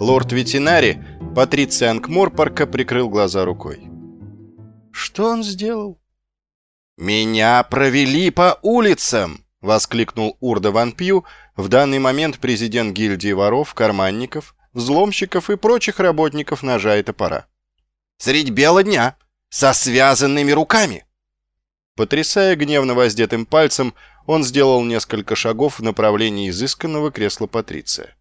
Лорд-ветенари, Патриция Анкморпарка, прикрыл глаза рукой. «Что он сделал?» «Меня провели по улицам!» — воскликнул Урда Ван Пью, в данный момент президент гильдии воров, карманников, взломщиков и прочих работников ножа и топора. «Средь бела дня! Со связанными руками!» Потрясая гневно воздетым пальцем, он сделал несколько шагов в направлении изысканного кресла Патриция.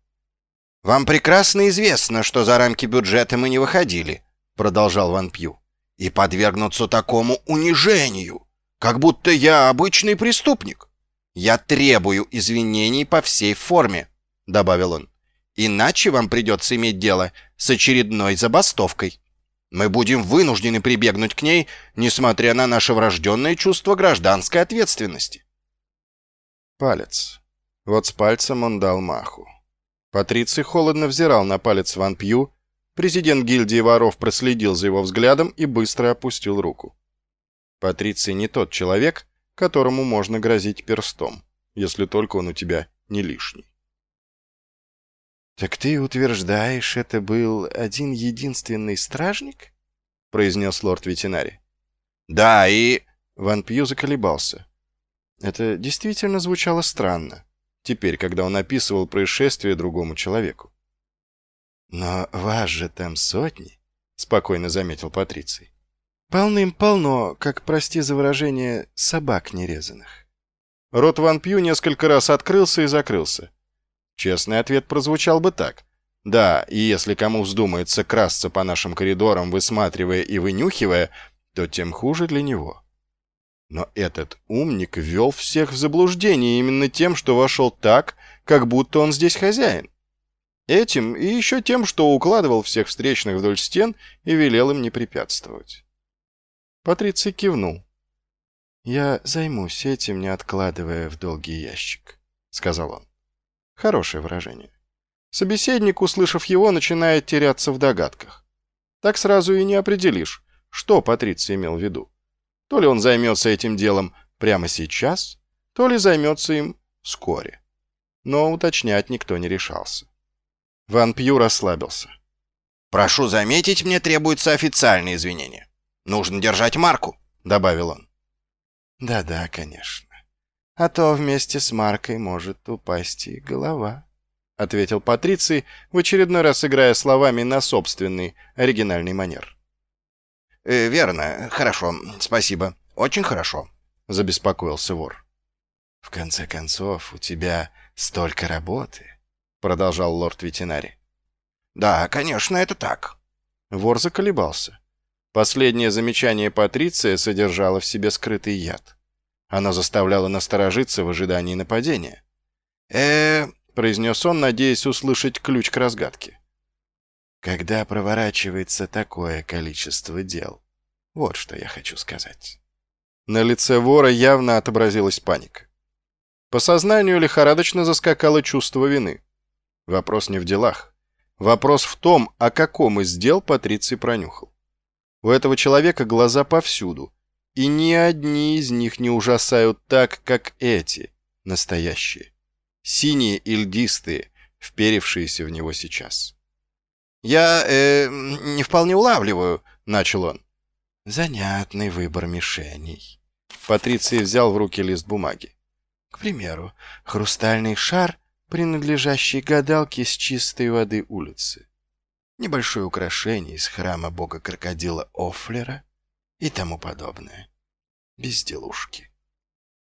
«Вам прекрасно известно, что за рамки бюджета мы не выходили», — продолжал Ван Пью. «И подвергнуться такому унижению, как будто я обычный преступник. Я требую извинений по всей форме», — добавил он. «Иначе вам придется иметь дело с очередной забастовкой. Мы будем вынуждены прибегнуть к ней, несмотря на наше врожденное чувство гражданской ответственности». Палец. Вот с пальцем он дал маху. Патриций холодно взирал на палец Ван Пью, президент гильдии воров проследил за его взглядом и быстро опустил руку. Патриций не тот человек, которому можно грозить перстом, если только он у тебя не лишний. «Так ты утверждаешь, это был один единственный стражник?» — произнес лорд-ветеринарий. «Да, и...» — Ван Пью заколебался. Это действительно звучало странно теперь, когда он описывал происшествие другому человеку. «Но вас же там сотни», — спокойно заметил Патриций. «Полным-полно, как, прости за выражение, собак нерезанных». Рот Ван Пью несколько раз открылся и закрылся. Честный ответ прозвучал бы так. Да, и если кому вздумается красться по нашим коридорам, высматривая и вынюхивая, то тем хуже для него. Но этот умник ввел всех в заблуждение именно тем, что вошел так, как будто он здесь хозяин. Этим и еще тем, что укладывал всех встречных вдоль стен и велел им не препятствовать. Патриций кивнул. «Я займусь этим, не откладывая в долгий ящик», — сказал он. Хорошее выражение. Собеседник, услышав его, начинает теряться в догадках. Так сразу и не определишь, что Патриций имел в виду. То ли он займется этим делом прямо сейчас, то ли займется им вскоре. Но уточнять никто не решался. Ван Пью расслабился. «Прошу заметить, мне требуются официальные извинения. Нужно держать марку», — добавил он. «Да-да, конечно. А то вместе с маркой может упасть и голова», — ответил Патриций, в очередной раз играя словами на собственный оригинальный манер. Э, «Верно. Хорошо. Спасибо. Очень хорошо», — забеспокоился вор. «В конце концов, у тебя столько работы», — продолжал лорд-ветеринарий. «Да, конечно, это так». Вор заколебался. Последнее замечание Патриция содержало в себе скрытый яд. Оно заставляло насторожиться в ожидании нападения. э произнес он, надеясь услышать ключ к разгадке когда проворачивается такое количество дел. Вот что я хочу сказать. На лице вора явно отобразилась паника. По сознанию лихорадочно заскакало чувство вины. Вопрос не в делах. Вопрос в том, о каком из дел Патриций пронюхал. У этого человека глаза повсюду, и ни одни из них не ужасают так, как эти, настоящие. Синие и льдистые, вперевшиеся в него сейчас. «Я э, не вполне улавливаю», — начал он. «Занятный выбор мишеней». Патриций взял в руки лист бумаги. «К примеру, хрустальный шар, принадлежащий гадалке с чистой воды улицы. Небольшое украшение из храма бога-крокодила Офлера и тому подобное. Безделушки».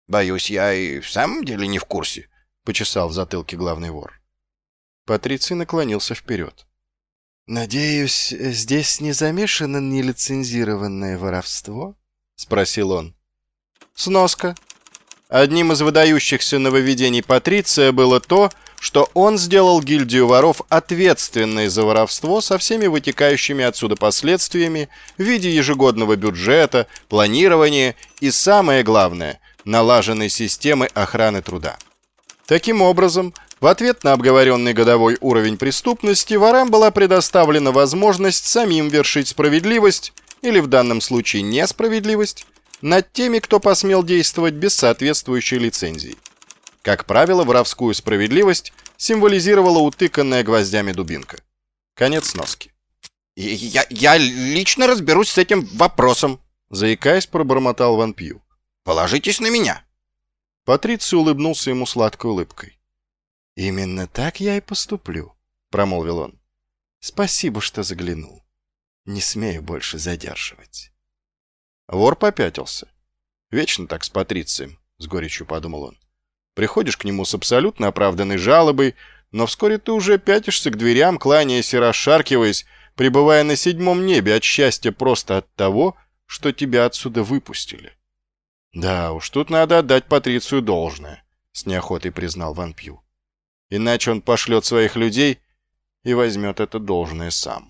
«Боюсь, я и в самом деле не в курсе», — почесал в затылке главный вор. Патриций наклонился вперед. «Надеюсь, здесь не замешано нелицензированное воровство?» — спросил он. Сноска. Одним из выдающихся нововведений Патриция было то, что он сделал гильдию воров ответственной за воровство со всеми вытекающими отсюда последствиями в виде ежегодного бюджета, планирования и, самое главное, налаженной системы охраны труда. Таким образом, в ответ на обговоренный годовой уровень преступности ворам была предоставлена возможность самим вершить справедливость, или в данном случае несправедливость, над теми, кто посмел действовать без соответствующей лицензии. Как правило, воровскую справедливость символизировала утыканная гвоздями дубинка. Конец носки. «Я, я лично разберусь с этим вопросом», — заикаясь, пробормотал Ван Пью. «Положитесь на меня». Патриций улыбнулся ему сладкой улыбкой. «Именно так я и поступлю», — промолвил он. «Спасибо, что заглянул. Не смею больше задерживать». Вор попятился. Вечно так с Патрицием, с горечью подумал он. Приходишь к нему с абсолютно оправданной жалобой, но вскоре ты уже пятишься к дверям, кланяясь и расшаркиваясь, пребывая на седьмом небе от счастья просто от того, что тебя отсюда выпустили. Да уж, тут надо отдать Патрицию должное, с неохотой признал Ван Пью. Иначе он пошлет своих людей и возьмет это должное сам.